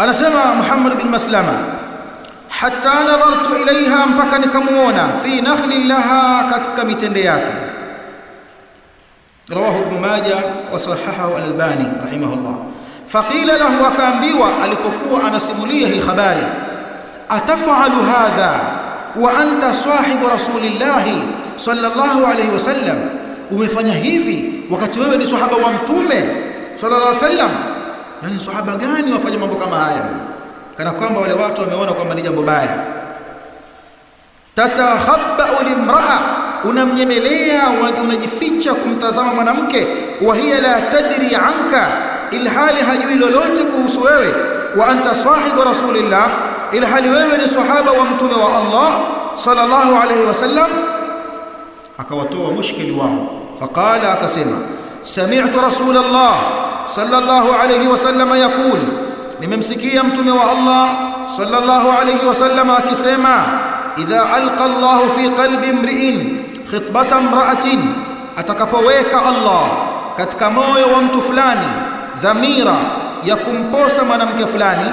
أنسمع محمد بن مسلمة. حتى نظرت إليها مبكا نكمونا في نخل لها كتك متنديات رواه ابن ماجة وصححه الألباني رحمه الله. فقيل له وكان بيوى ألقكو عن سموليه خباري. أتفعل هذا وأنت صاحب رسول الله صلى الله عليه وسلم؟ ومفنهيفي وكتبه لصحبه وامتومه صلى الله عليه وسلم. Yani sahaba gani wafanya mambo kama haya? Kana kwamba wale watu wameona kwamba ni jambo baya. Tatakhabba limraa unamnyemelea unajificha kumtazama mwanamke. Wa hiya la tadri anka ilhali hajui lolote kuhusu wewe. Wa anta sahibu rasulillah ilhali wewe ni sahaba wa mtume wa Allah sallallahu alayhi wasallam akawatoa mushkili wao. Faqala akasema sami'tu rasulullah sallallahu alayhi wasallam yaqul nimemsikia mtume wa Allah sallallahu alayhi wasallam akisema idha alqa Allah fi qalbi imri'in khitbata imra'atin atakapoweka Allah katika moyo wa mtu fulani dhamira ya kumposa mwanamke fulani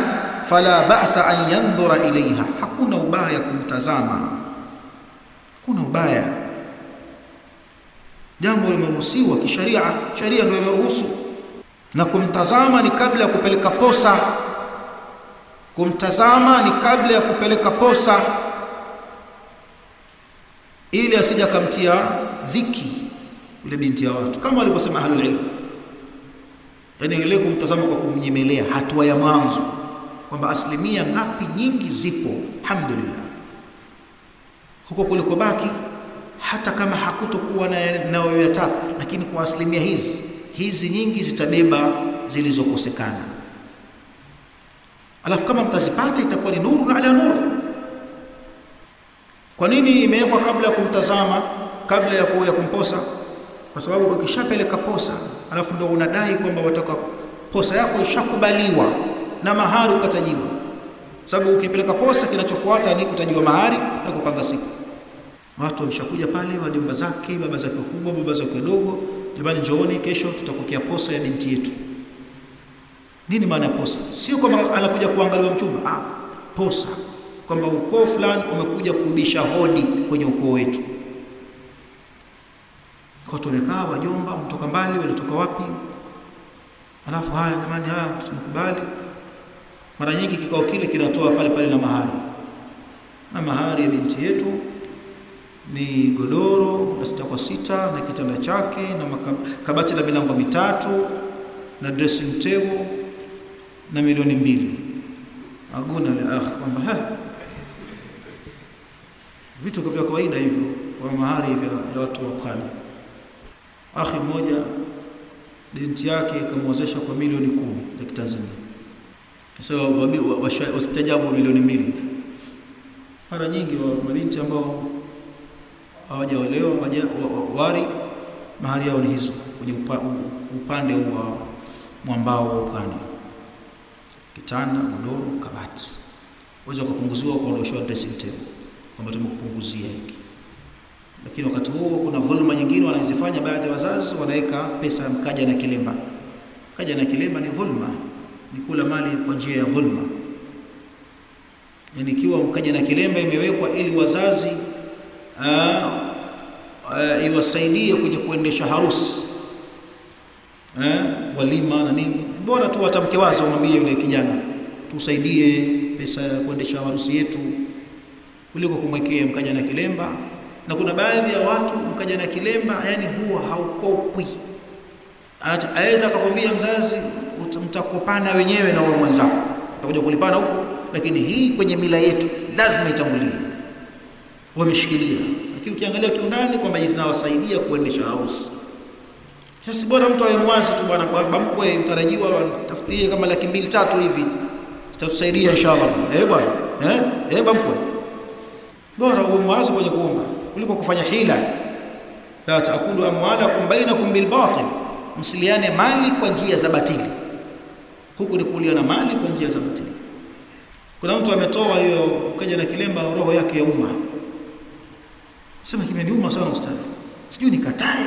fala ba'sa an yandhura ilaiha hakuna ubaya kumtazama kuna ubaya. Jambo limeruhusiwa kisharia sharia ndio imeruhusu na kumtazama ni kabla ya kupeleka posa. Kumtazama ni kabla ya kupeleka posa. Ili asije akamtia dhiki yule binti ya watu kama walivyosema ahlul ilm. Yani ile kumtazama kwa kumnyemelea hatua ya mwanzo kwamba asilimia ngapi nyingi zipo alhamdulillah. Huko kulikobaki hata kama hakutokuwa na nayoyataka lakini kwa asilimia hizi hizi nyingi zitabeba zilizokosekana. Alafu kama mtazipata itakuwa ni nuru ala nuru. Kwa nini imewekwa kabla ya kumtazama kabla ya kuya kumposa? Kwa sababu ukishapeleka posa alafu ndo unadai kwamba wataka posa yako ishakubaliwa na mahari ukatajiwa. Sababu ukipeleka posa kinachofuata ni kutajiwa mahari na kupanga siku. Watu wameshakuja pale wajomba zake baba zake kubwa, baba zake wadogo jamani njooni kesho tutapokea posa ya binti yetu. Nini maana ya posa? Sio kwamba anakuja kuangaliwa mchumba. Ah posa. Kwamba ukoo fulani umekuja kubisha hodi kwenye ukoo wetu. Kwa tumekaa wajomba mtoka mbali walitoka wapi? Alafu haya jamani haya tumekubali. Mara nyingi kikao kile kinatoa pale pale na mahari. Na mahari ya binti yetu ni godoro la sita kwa sita na kitanda chake na kabati la milango mitatu na dressing table na milioni mbili aguna la akh kwamba vitu vya kawaida hivyo kwa mahari vya watu wa pwani akhi mmoja binti yake kamwezesha kwa milioni kumi za Kitanzania sasa wasistajabu milioni mbili mara nyingi wa mabinti ambao hawajaolewa wari mahali yao ni hizo kwenye upa, upande wa mwambao wa upande. Kitanda godoro kabati. Uweza kupunguziwa ukaondoshewa dressing table kwamba tumekupunguzia hiki. Lakini wakati huo kuna dhulma nyingine wanazifanya baadhi ya wazazi wanaweka pesa mkaja na kilemba. Kaja na kilemba ni dhulma ni kula mali kwa njia ya dhulma. Yani ikiwa mkaja na kilemba imewekwa ili wazazi iwasaidie kwenye kuendesha harusi. Eh, walima na nini? Bora tu watamke wazi wamwambie yule kijana tusaidie pesa ya kuendesha harusi yetu kuliko kumwekea mkaja na kilemba. Na kuna baadhi ya watu mkaja na kilemba yani huwa haukopwi. Aweza akakwambia mzazi mtakopana wenyewe na wewe mwenzako. Utakuja kulipana huko lakini hii kwenye mila yetu lazima itangulie wameshikilia. Lakini ukiangalia kiundani kwamba zinawasaidia kuendesha harusi. Sasa bora mtu awe mwazi tu bwana kwa mkwe mtarajiwa tafutie kama laki mbili tatu hivi. Zitatusaidia inshallah. Eh bwana. Eh eh mkwe. Bora uwe mwazi kwenye kuomba kuliko kufanya hila. La taakulu amwalakum bainakum bil batil. Msiliane mali kwa njia za batili. Huku ni kuliana mali kwa njia za batili. Kuna mtu ametoa hiyo kaja na kilemba roho yake ya umma sema kimeniuma sana ustadhi. Sijui nikatae.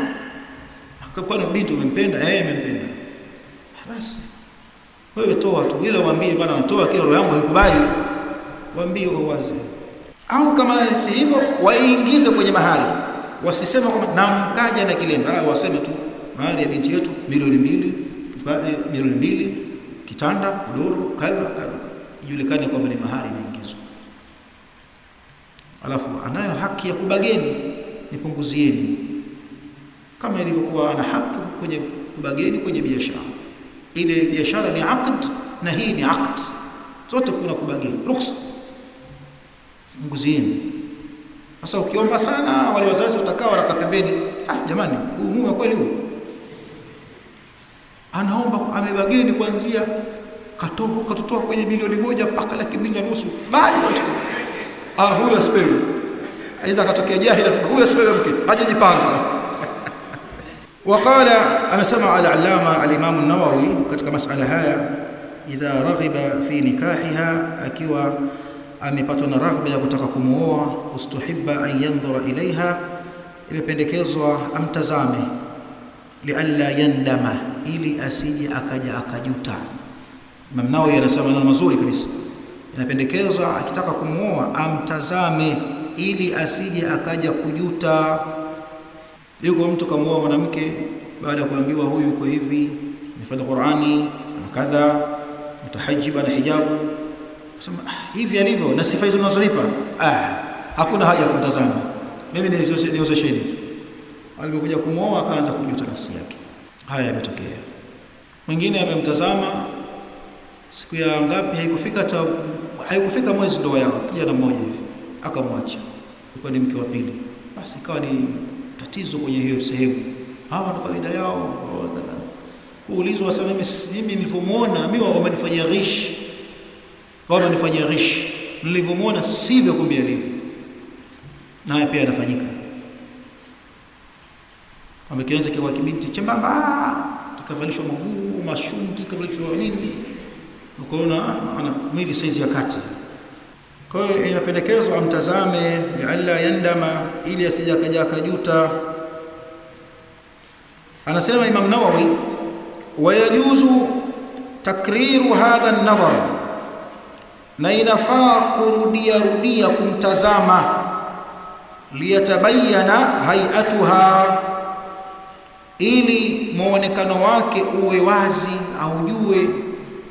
Kwani binti umempenda? Eh umempenda basi. Wewe toa tu ile waambie bwana natoa kile roho yangu haikubali. Waambie wazi. Au kama si hivyo waingize kwenye mahari wasisema kwamba namkaja na kilemba. Waseme tu mahari ya binti yetu milioni mbili milioni mbili kitanda godoro kadha kadha. Ijulikane kwamba ni mahari imeingizwa alafu anayo haki ya kubageni nipunguzieni kama ilivyokuwa ana haki kwenye kubageni kwenye biashara. Ile biashara ni aqd na hii ni aqd. Zote kuna kubageni. Ruksa. Punguzieni sasa ukiomba sana wale wazazi watakaa wanakaa pembeni. Ah jamani huu mume kweli huu anaomba amebageni kuanzia katoka katotoa kwenye milioni moja mpaka laki mbili na nusu. Bado ah huyu asipewe aiza akatokea jahili asema huyu asipewe mke hajajipanga. Waqala amesema al-allama al-imam an-nawawi katika masala haya idha raghiba fi nikahiha akiwa amepatwa na raghba ya kutaka kumuoa ustuhibba an yanzura ilaiha imependekezwa amtazame lialla yandama ili asije akaja akajuta. Imam Nawawi anasema maneno mazuri kabisa inapendekezwa akitaka kumwoa amtazame ili asije akaja kujuta. Yuko mtu kamwoa mwanamke baada ya kuambiwa huyu yuko hivi amefanya Qur'ani na kadha mtahajiba na hijabu. Sema ah, hivi alivyo na sifa hizo unazolipa ah hakuna haja ya kumtazama. Mimi niozesheni. Alipokuja kumwoa akaanza kujuta nafsi yake. Haya yametokea. Mwingine amemtazama. Siku ya ngapi haikufika haikufika mwezi ndoa yao kijana mmoja hivi akamwacha. Ilikuwa ni mke wa pili. Basi ikawa ni tatizo kwenye hiyo sehemu. Hawa ndo kawaida yao. Kuulizwa wasema mimi mimi nilivyomuona mimi wamenifanyia ghishi wamenifanyia ghishi nilivyomuona sivyo kumbe alivyo. Naye pia anafanyika. Amekianza kwa kibinti chembamba. Kikavalishwa maguu mashungi kikavalishwa nini ukaona ana mwili saizi ya kati. Kwa hiyo inapendekezwa amtazame lialla yandama ili asije akaja akajuta. Anasema Imam Nawawi wayajuzu takriru hadha an-nadhar na inafaa kurudia rudia kumtazama. Liyatabayana hayatuha ili muonekano wake uwe wazi aujue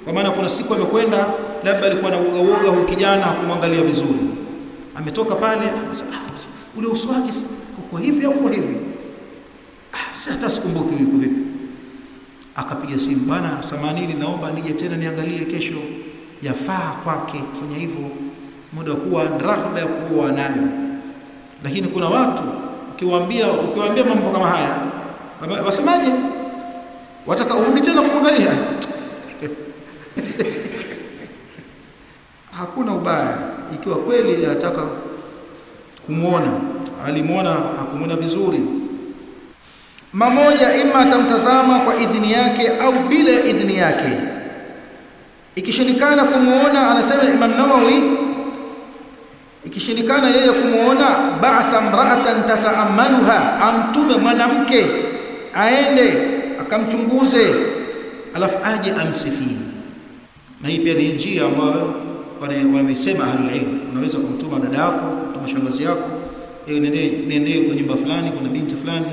kwa maana kuna siku amekwenda labda alikuwa na uoga uoga huyu kijana hakumwangalia vizuri. Ametoka pale ah, ule uso wake uko hivi au uko hivi? Ah, si hata sikumbuki yuko vipi. Akapiga simu bana, samanini naomba nije tena niangalie kesho. Yafaa kwake kufanya hivyo. Muda kuwa raghba ya kuoa nayo. Lakini kuna watu ukiwaambia ukiwaambia mambo kama haya wasemaje? Wataka urudi tena kumwangalia hakuna ubaya ikiwa kweli anataka kumuona alimuona akumuona vizuri. Mamoja ima atamtazama kwa idhini yake au bila idhini yake. Ikishindikana kumuona anasema Imam Nawawi ikishindikana yeye kumuona ba'atha mra'atan tataamaluha amtume mwanamke aende akamchunguze alafu aje amsifie. Na hii pia ni njia ambayo wamesema ahlul ilm unaweza kumtuma dada yako kumtuma shangazi yako ewe nende nende kwa nyumba fulani kuna binti fulani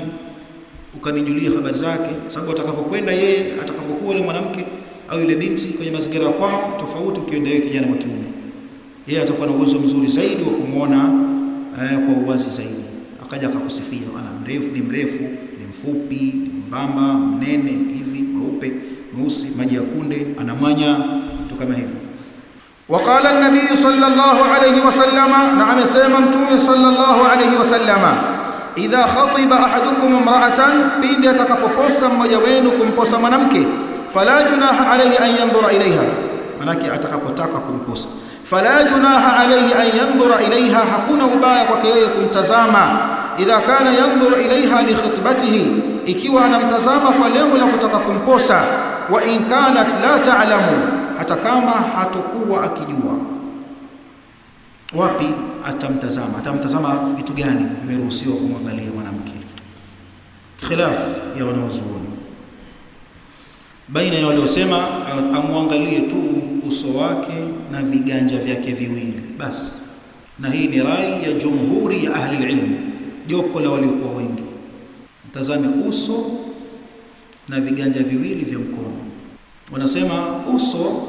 ukanijulia habari zake sababu atakapokwenda yeye atakapokuwa yule mwanamke au yule binti kwenye mazingira ya kwao tofauti ukienda yeye kijana wa kiume yeye atakuwa na uwezo mzuri zaidi wa kumuona eh, kwa uwazi zaidi. Akaja akakusifia ana mrefu ni mrefu ni mfupi mbamba mnene hivi mweupe mweusi maji ya kunde anamanya, vitu kama hivyo وقال النبي صلى الله عليه وسلم نعم سيما متوم صلى الله عليه وسلم إذا خطب أحدكم امرأة بين يتكبوسا mmoja wenu kumposa mwanamke fala junaha alayhi an yanzura ilayha manake atakapotaka kumposa fala junaha alayhi an yanzura ilayha hakuna ubaya kwake yeye kumtazama idha kana yanzura ilayha li khitbatihi ikiwa anamtazama kwa lengo la kutaka kumposa wa in kanat la ta'lamu hata kama hatokuwa akijua. Wapi atamtazama? Atamtazama vitu gani vimeruhusiwa kumwangalia mwanamke? Khilaf ya wanawazuoni baina ya waliosema amwangalie tu uso wake na viganja vyake viwili. Basi na hii ni rai ya jumhuri ya ahli ilmu jopo la waliokuwa wengi. Mtazame uso na viganja viwili vya mkono wanasema uso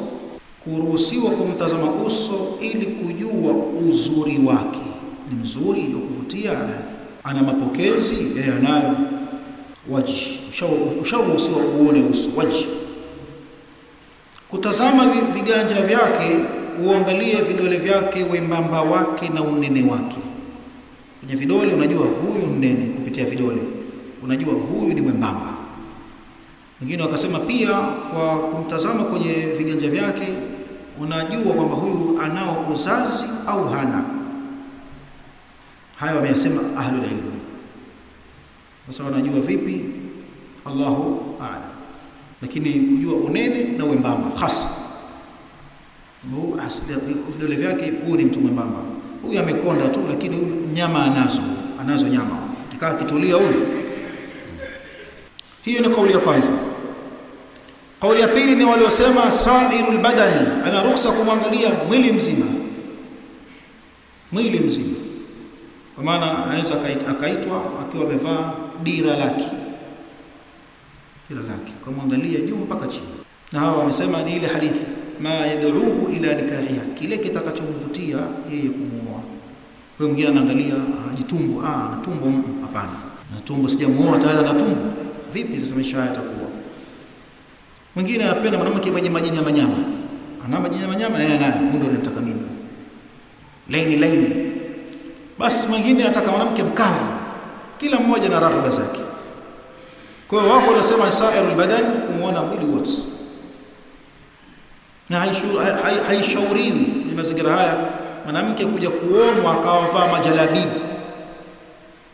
kuruhusiwa kumtazama uso ili kujua uzuri wake. Ni mzuri wa kuvutia ana mapokezi yeye anayo. Waji usharuhusiwa uone uso waji kutazama viganja vyake uangalie vidole vyake wembamba wake na unene wake. Kwenye vidole unajua huyu mnene kupitia vidole. Unajua huyu ni mwembamba wengine wakasema pia kwa kumtazama kwenye viganja vyake unajua kwamba huyu anao uzazi au hana. Hayo wameyasema ahlul ilm. Sasa wanajua vipi? Allahu a'lam. Lakini kujua unene na wembamba hasa vidole vyake huyu ni mtu mwembamba. Huyu amekonda tu lakini huyu nyama anazo anazo nyama. Kikaa kitulia huyu. Hiyo ni kauli ya kwanza kauli ya pili ni waliosema sairul badani ana ruhusa kumwangalia mwili mzima. Mwili mzima. Kwa maana anaweza akaitwa akiwa amevaa dira lake. Dira lake. Kumwangalia juu mpaka chini. Na hawa wamesema ni ile hadithi. Ma yad'uhu ila nikahiha. Kile kitakachomvutia yeye kumuoa. Kwa mwingine anaangalia jitumbo ah tumbo hapana. Na tumbo sijamuoa tayari na tumbo. Vipi sasa maisha haya yatakuwa mwingine anapenda mwanamke mwenye majini ya manyama, ana majini ya manyama yeye naye ndio nataka mimi. Laini laini. Basi mwingine anataka mwanamke mkavu. Kila mmoja na raghaba zake. Kwa hiyo wako waliosema sairul badan kumuona mwili wote. Na haishauriwi ni mazingira haya. Mwanamke kuja kuonwa akawavaa majalabibu.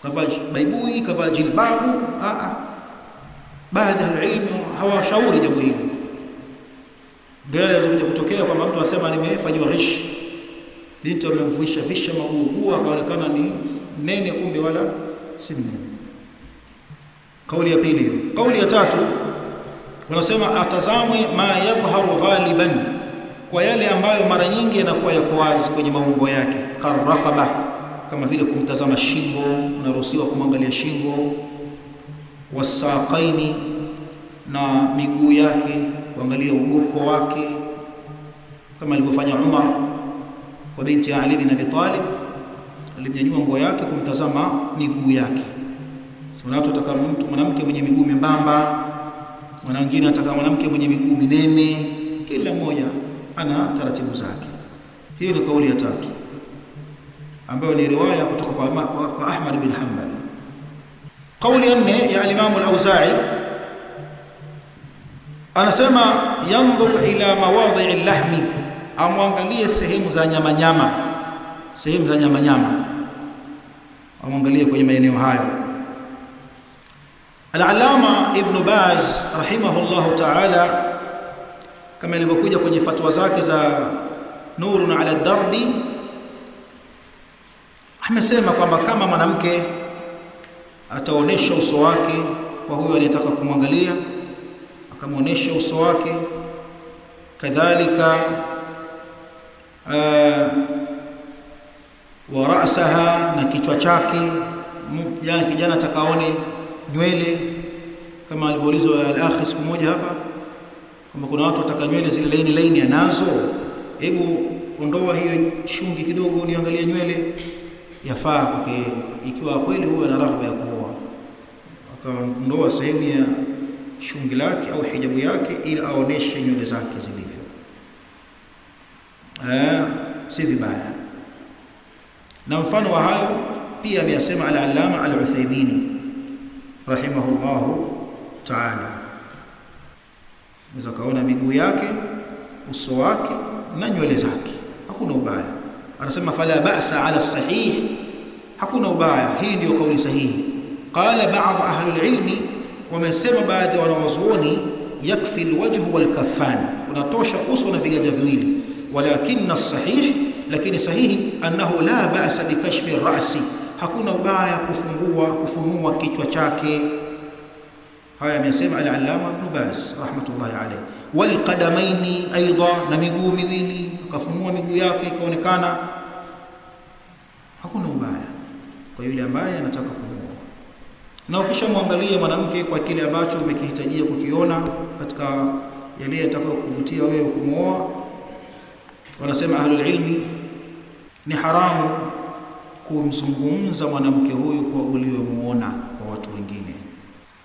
Kavaa baibui kavaa jilbabu a a. Baadhi ya ilmu hawashauri jambo hili. Ndio yale kuja kutokea kwamba mtu anasema nimefanywa ghish binti amemvuisha visha maguuguu akaonekana ni nene kumbe wala si mnene. Kauli ya pili kauli ya tatu wanasema atazamwe ma yadhharu ghaliban kwa yale ambayo mara nyingi yanakuwa yako wazi kwenye maungo yake. Karraqaba, kama vile kumtazama shingo unaruhusiwa kumwangalia shingo. Wasaqaini na miguu yake kuangalia ugoko wake kama alivyofanya Umar kwa binti ya Ali bin Abi Talib. Alimnyanyua nguo yake kumtazama miguu yake. So watu wataka mtu mwanamke mwenye miguu membamba mwingine ataka mwanamke mwenye miguu minene kila mmoja ana taratibu zake. Hiyo ni kauli ya tatu ambayo ni riwaya kutoka kwa, kwa, Ahmad bin Hanbal. Kauli ya nne ya al-Imam al-Auza'i anasema yandhur ila mawadhi' al-lahmi. Amwangalie sehemu za nyama nyama sehemu za nyama nyama amwangalie kwenye maeneo hayo. Al-Allama Ibn Baz rahimahullahu ta'ala kama ilivyokuja kwenye fatwa zake za Nurun ala darbi amesema kwamba kama mwanamke ataonesha uso wake kwa huyo anayetaka kumwangalia akamuonesha uso wake. Kadhalika uh, wa ra'saha na kichwa chake kijana kijana atakaone nywele kama alivyoulizwa al-akhi siku moja hapa kama kuna watu wataka nywele zile laini laini anazo. Hebu ondoa hiyo shungi kidogo niangalie nywele. Yafaa kwake ikiwa kweli huwa na raghba ya kuoa. Akaondoa sehemu ya shungi lake au hijabu yake ili aoneshe nywele zake zilivyo eh si vibaya na mfano wa hayo pia ameyasema al-allama al-uthaymini rahimahullahu ta'ala unaweza kaona miguu yake uso wake na nywele zake hakuna ubaya anasema fala ba'sa ala sahih hakuna ubaya hii ndiyo kauli sahihi qala ba'd ahli alilmi wamesema baadhi ya wanawazuoni yakfi alwajhu walkaffan unatosha uso na viganja viwili walakin as-sahih lakini sahihi annahu la ba'sa bikashfi ar-ra'si hakuna ubaya kufungua kufunua kichwa chake haya amesema al-allama ibn baz rahmatullahi alayhi wal qadamaini aidha na miguu miwili akafumua miguu yake ikaonekana hakuna ubaya kwa yule ambaye anataka na ukishamwangalia mwanamke kwa kile ambacho umekihitajia kukiona katika yale yatakayokuvutia wewe kumwoa, wanasema ahlul ilmi, ni haramu kumzungumza mwanamke huyu kwa uliomuona kwa watu wengine.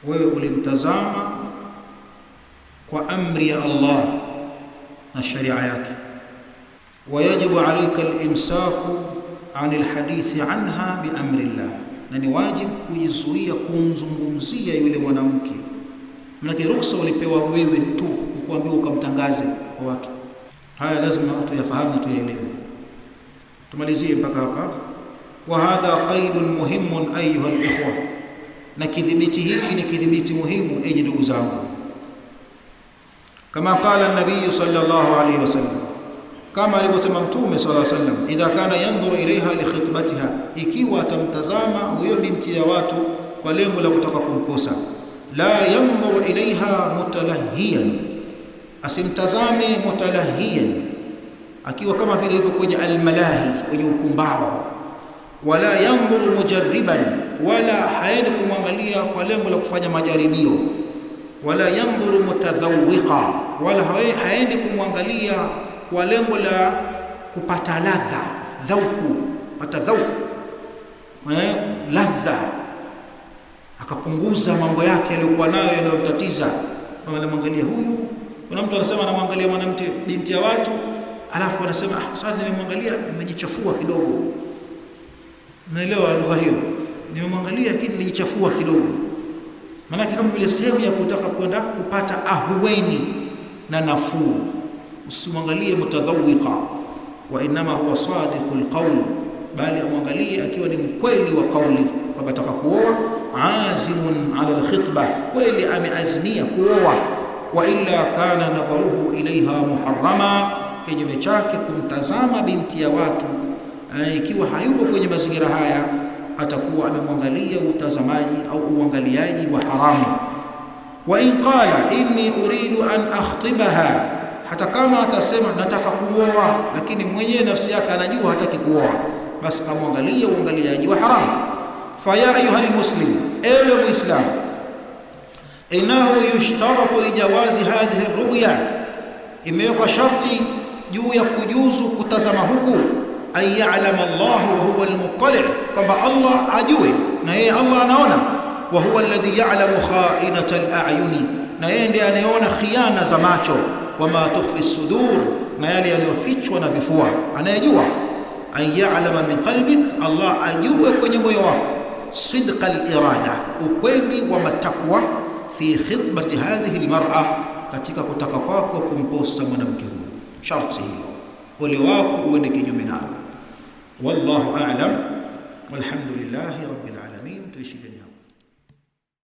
Wewe ulimtazama kwa amri ya Allah na sharia yake, wayajibu alayka alimsaku anil hadithi anha biamri llah na ni wajibu kujizuia kumzungumzia yule mwanamke. Manake ruhusa ulipewa wewe tu kuambiwa ukamtangaze kwa watu. Haya lazima tuyafahamu na tuyaelewe. Tumalizie mpaka hapa. Wa hadha qaidun muhimun ayuha alikhwa na kidhibiti hiki ni kidhibiti muhimu enyi ndugu zangu. Kama qala an-nabiy sallallahu alayhi wasallam kama alivyosema mtume alayhi wasallam idha kana yanzuru ilaiha li khitbatiha ikiwa atamtazama huyo binti ya watu kwa lengo la kutaka kumkosa la yanzuru ilaiha mutalahiyan asimtazame mutalahiyan akiwa kama vile yuko kwenye almalahi kwenye upumbao wala yanzuru mujarriban wala haendi kumwangalia kwa lengo la kufanya majaribio wala yanzuru mutadhawiqa wala haendi kumwangalia kwa lengo la kupata ladha dhauku pata dhauku eh, ladha. Akapunguza mambo yake aliyokuwa nayo yanayomtatiza. Anamwangalia huyu kuna mtu anasema anamwangalia mwanamke binti ya watu alafu anasema ah sasa nimemwangalia nimejichafua kidogo. Naelewa lugha hiyo? Nimemwangalia lakini nimejichafua kidogo. Maanake kama vile sehemu ya kutaka kwenda kupata ahueni na nafuu usimwangalie mutadhawiqa wa inma huwa sadiqul qawl bali amwangalie akiwa ni mkweli wa kauli kwamba ataka kuoa azimun ala alkhitba kweli ameazimia kuoa wa illa kana nadharuhu ilaiha muharrama kinyume chake kumtazama binti ya watu ikiwa hayupo kwenye mazingira haya atakuwa amemwangalia utazamaji au uangaliaji wa haramu wa in qala inni uridu an akhtibaha hata kama atasema nataka kuoa lakini mwenyewe nafsi yake anajua hataki kuoa basi kamwangalia uangaliaji wa haramu faya ayuha almuslim ewe muislam innahu yushtaratu lijawazi hadhihi ruya imewekwa sharti juu ya kujuzu kutazama huku an ya'lama wa huwa al-muttali' kwamba Allah ajue na yeye Allah anaona wa huwa alladhi ya'lamu kha'inata al-a'yuni na yeye ndiye anayeona khiana za macho وما تخفي الصدور ما يلي أن يفتشون في فوا أنا يجوع أن يعلم من قلبك الله أجوع كن يموك صدق الإرادة. وكلمي وما تقوى في خطبة هذه المرأة. كتك كتكاكو كمبوسة من أمكهو شرط سهيلو. ولواكو ونكي جمنا والله أعلم. والحمد لله رب العالمين.